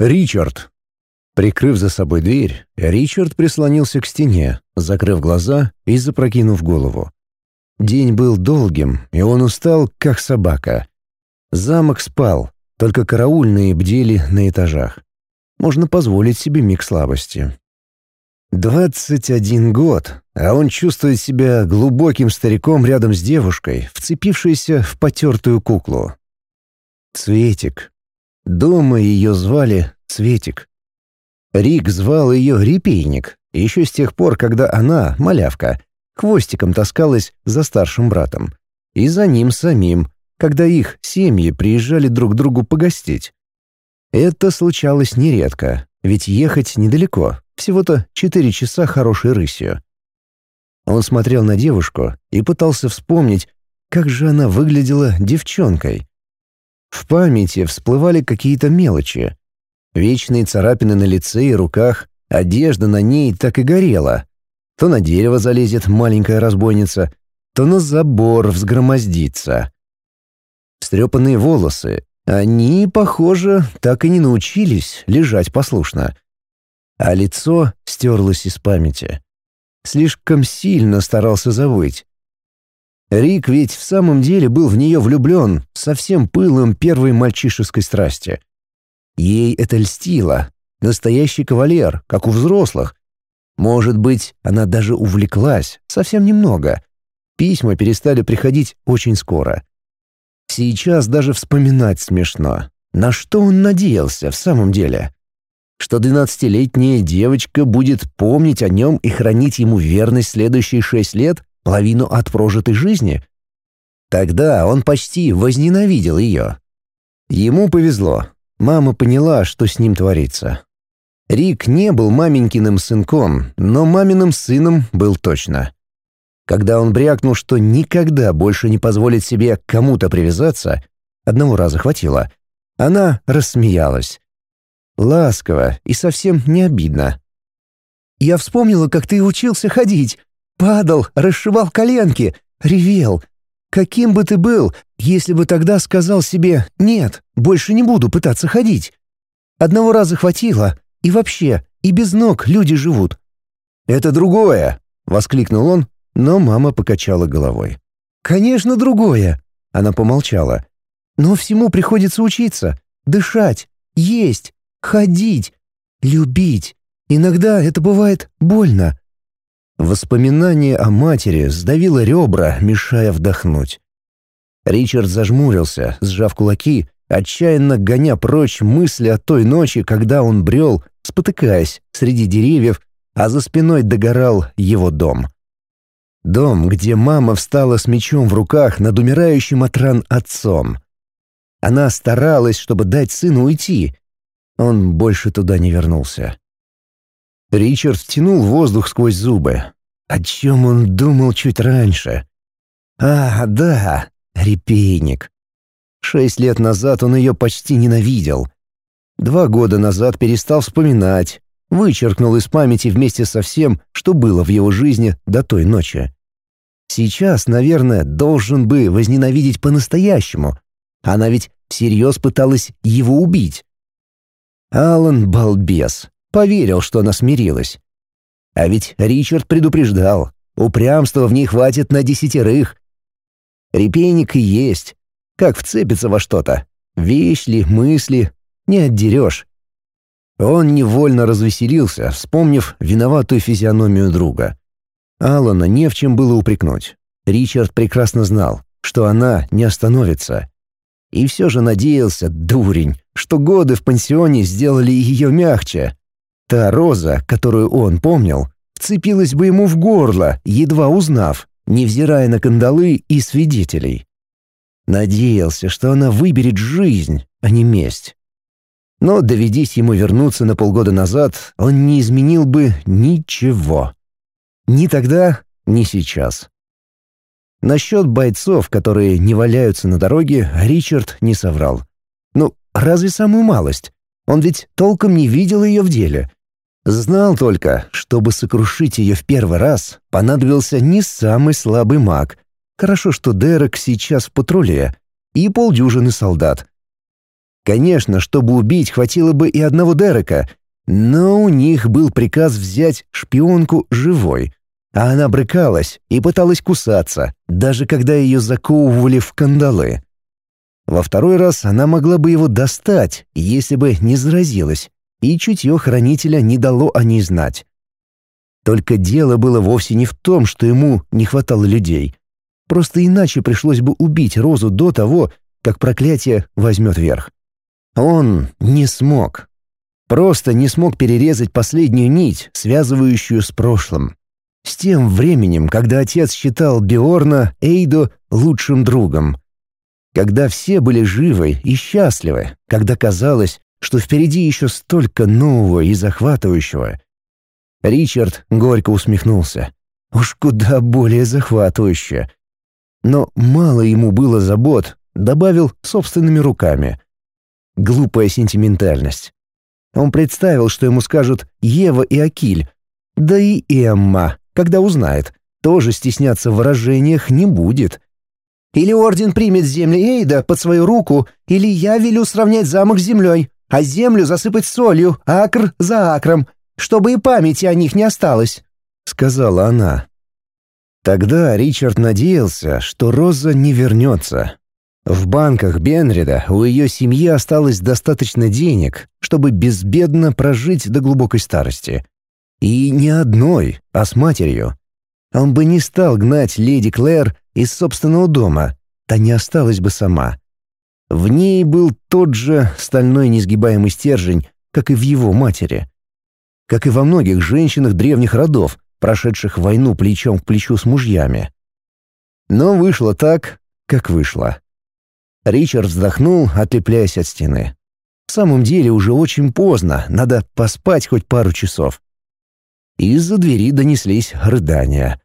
Ричард. Прикрыв за собой дверь, Ричард прислонился к стене, закрыв глаза и запрокинув голову. День был долгим, и он устал, как собака. Замок спал, только караульные бдели на этажах. Можно позволить себе миг слабости. Двадцать один год, а он чувствует себя глубоким стариком рядом с девушкой, вцепившейся в потертую куклу. Цветик, Дома ее звали Цветик. Рик звал ее Репейник, еще с тех пор, когда она, малявка, хвостиком таскалась за старшим братом. И за ним самим, когда их семьи приезжали друг к другу погостить. Это случалось нередко, ведь ехать недалеко, всего-то четыре часа хорошей рысью. Он смотрел на девушку и пытался вспомнить, как же она выглядела девчонкой. В памяти всплывали какие-то мелочи. Вечные царапины на лице и руках, одежда на ней так и горела. То на дерево залезет маленькая разбойница, то на забор взгромоздится. Встрепанные волосы. Они, похоже, так и не научились лежать послушно. А лицо стерлось из памяти. Слишком сильно старался забыть. Рик ведь в самом деле был в нее влюблен со всем пылом первой мальчишеской страсти. Ей это льстило. Настоящий кавалер, как у взрослых. Может быть, она даже увлеклась, совсем немного. Письма перестали приходить очень скоро. Сейчас даже вспоминать смешно. На что он надеялся в самом деле? Что двенадцатилетняя девочка будет помнить о нем и хранить ему верность следующие шесть лет? Половину от прожитой жизни. Тогда он почти возненавидел ее. Ему повезло. Мама поняла, что с ним творится. Рик не был маменькиным сынком, но маминым сыном был точно. Когда он брякнул, что никогда больше не позволит себе кому-то привязаться, одного раза хватило, она рассмеялась. Ласково и совсем не обидно. «Я вспомнила, как ты учился ходить. Падал, расшивал коленки, ревел. Каким бы ты был, если бы тогда сказал себе «нет, больше не буду пытаться ходить». Одного раза хватило, и вообще, и без ног люди живут. «Это другое!» — воскликнул он, но мама покачала головой. «Конечно, другое!» — она помолчала. «Но всему приходится учиться, дышать, есть, ходить, любить. Иногда это бывает больно, Воспоминание о матери сдавило ребра, мешая вдохнуть. Ричард зажмурился, сжав кулаки, отчаянно гоня прочь мысли о той ночи, когда он брел, спотыкаясь среди деревьев, а за спиной догорал его дом. Дом, где мама встала с мечом в руках над умирающим от ран отцом. Она старалась, чтобы дать сыну уйти. Он больше туда не вернулся. Ричард втянул воздух сквозь зубы. О чем он думал чуть раньше? А, да, репейник. Шесть лет назад он ее почти ненавидел. Два года назад перестал вспоминать, вычеркнул из памяти вместе со всем, что было в его жизни до той ночи. Сейчас, наверное, должен бы возненавидеть по-настоящему. Она ведь всерьез пыталась его убить. Алан балбес. Поверил, что она смирилась. А ведь Ричард предупреждал, упрямства в ней хватит на десятерых. Репейник и есть. Как вцепится во что-то. Вещь ли, мысли, не отдерешь. Он невольно развеселился, вспомнив виноватую физиономию друга. Алана не в чем было упрекнуть. Ричард прекрасно знал, что она не остановится. И все же надеялся, дурень, что годы в пансионе сделали ее мягче. Та роза, которую он помнил, вцепилась бы ему в горло, едва узнав, невзирая на кандалы и свидетелей. Надеялся, что она выберет жизнь, а не месть. Но доведись ему вернуться на полгода назад, он не изменил бы ничего. Ни тогда, ни сейчас. Насчет бойцов, которые не валяются на дороге, Ричард не соврал. Ну, разве самую малость? Он ведь толком не видел ее в деле. Знал только, чтобы сокрушить ее в первый раз, понадобился не самый слабый маг. Хорошо, что Дерек сейчас в патруле, и полдюжины солдат. Конечно, чтобы убить, хватило бы и одного Дерека, но у них был приказ взять шпионку живой, а она брыкалась и пыталась кусаться, даже когда ее заковывали в кандалы. Во второй раз она могла бы его достать, если бы не заразилась, и чутье хранителя не дало о ней знать. Только дело было вовсе не в том, что ему не хватало людей. Просто иначе пришлось бы убить Розу до того, как проклятие возьмет верх. Он не смог. Просто не смог перерезать последнюю нить, связывающую с прошлым. С тем временем, когда отец считал Биорна Эйдо лучшим другом. Когда все были живы и счастливы, когда казалось, что впереди еще столько нового и захватывающего. Ричард горько усмехнулся. Уж куда более захватывающе. Но мало ему было забот, добавил собственными руками. Глупая сентиментальность. Он представил, что ему скажут Ева и Акиль, да и Эмма, когда узнает, тоже стесняться в выражениях не будет. Или орден примет земли Эйда под свою руку, или я велю сравнять замок с землей, а землю засыпать солью, акр за акром, чтобы и памяти о них не осталось», — сказала она. Тогда Ричард надеялся, что Роза не вернется. В банках Бенрида у ее семьи осталось достаточно денег, чтобы безбедно прожить до глубокой старости. И не одной, а с матерью. Он бы не стал гнать леди Клэр из собственного дома, та не осталась бы сама. В ней был тот же стальной несгибаемый стержень, как и в его матери. Как и во многих женщинах древних родов, прошедших войну плечом к плечу с мужьями. Но вышло так, как вышло. Ричард вздохнул, отлепляясь от стены. В самом деле уже очень поздно, надо поспать хоть пару часов. Из-за двери донеслись рыдания.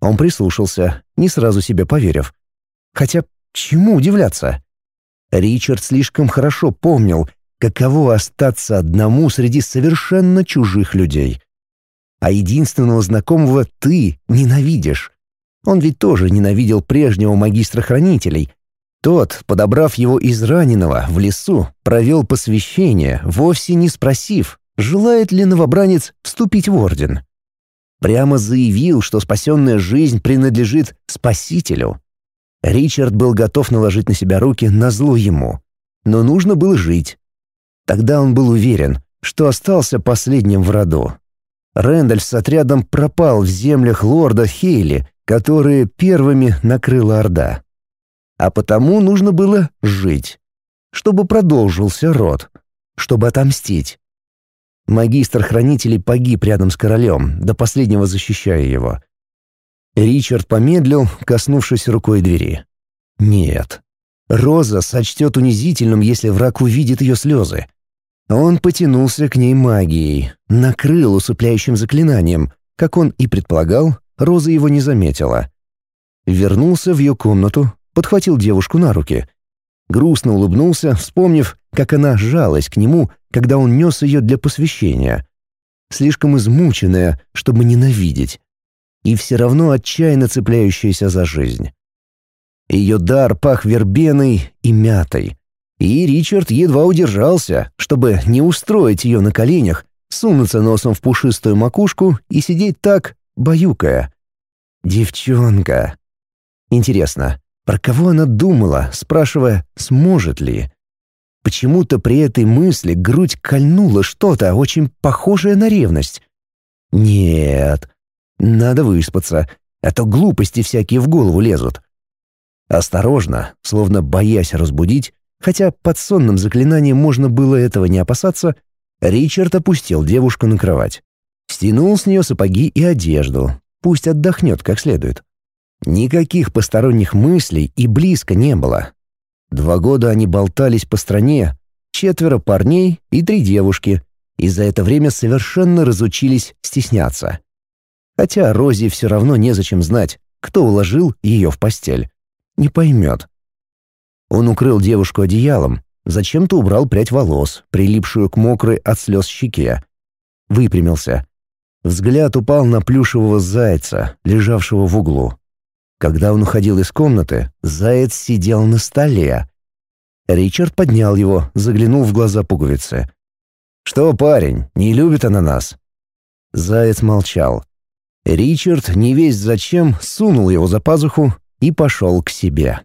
Он прислушался, не сразу себе поверив. Хотя чему удивляться? Ричард слишком хорошо помнил, каково остаться одному среди совершенно чужих людей. А единственного знакомого ты ненавидишь. Он ведь тоже ненавидел прежнего магистра хранителей. Тот, подобрав его из раненого в лесу, провел посвящение, вовсе не спросив, желает ли новобранец вступить в орден. Прямо заявил, что спасенная жизнь принадлежит Спасителю. Ричард был готов наложить на себя руки на зло ему. Но нужно было жить. Тогда он был уверен, что остался последним в роду. Рэндальф с отрядом пропал в землях лорда Хейли, которые первыми накрыла Орда. А потому нужно было жить, чтобы продолжился род, чтобы отомстить. Магистр хранителей погиб рядом с королем, до последнего защищая его. Ричард помедлил, коснувшись рукой двери. «Нет. Роза сочтет унизительным, если враг увидит ее слезы. Он потянулся к ней магией, накрыл усыпляющим заклинанием. Как он и предполагал, Роза его не заметила. Вернулся в ее комнату, подхватил девушку на руки. Грустно улыбнулся, вспомнив, как она жалась к нему, когда он нес ее для посвящения. Слишком измученная, чтобы ненавидеть и все равно отчаянно цепляющаяся за жизнь. Ее дар пах вербеной и мятой. И Ричард едва удержался, чтобы не устроить ее на коленях, сунуться носом в пушистую макушку и сидеть так, баюкая. Девчонка. Интересно, про кого она думала, спрашивая, сможет ли? Почему-то при этой мысли грудь кольнула что-то, очень похожее на ревность. Нет, надо выспаться, а то глупости всякие в голову лезут. Осторожно, словно боясь разбудить, хотя под сонным заклинанием можно было этого не опасаться, Ричард опустил девушку на кровать. Стянул с нее сапоги и одежду. Пусть отдохнет как следует. Никаких посторонних мыслей и близко не было. Два года они болтались по стране, четверо парней и три девушки, и за это время совершенно разучились стесняться. Хотя Розе все равно незачем знать, кто уложил ее в постель. Не поймет. Он укрыл девушку одеялом, зачем-то убрал прядь волос, прилипшую к мокрой от слез щеке. Выпрямился. Взгляд упал на плюшевого зайца, лежавшего в углу. Когда он уходил из комнаты, заяц сидел на столе. Ричард поднял его, заглянул в глаза пуговицы. «Что, парень, не любит она нас?» Заяц молчал. Ричард, не весть зачем, сунул его за пазуху и пошел к себе.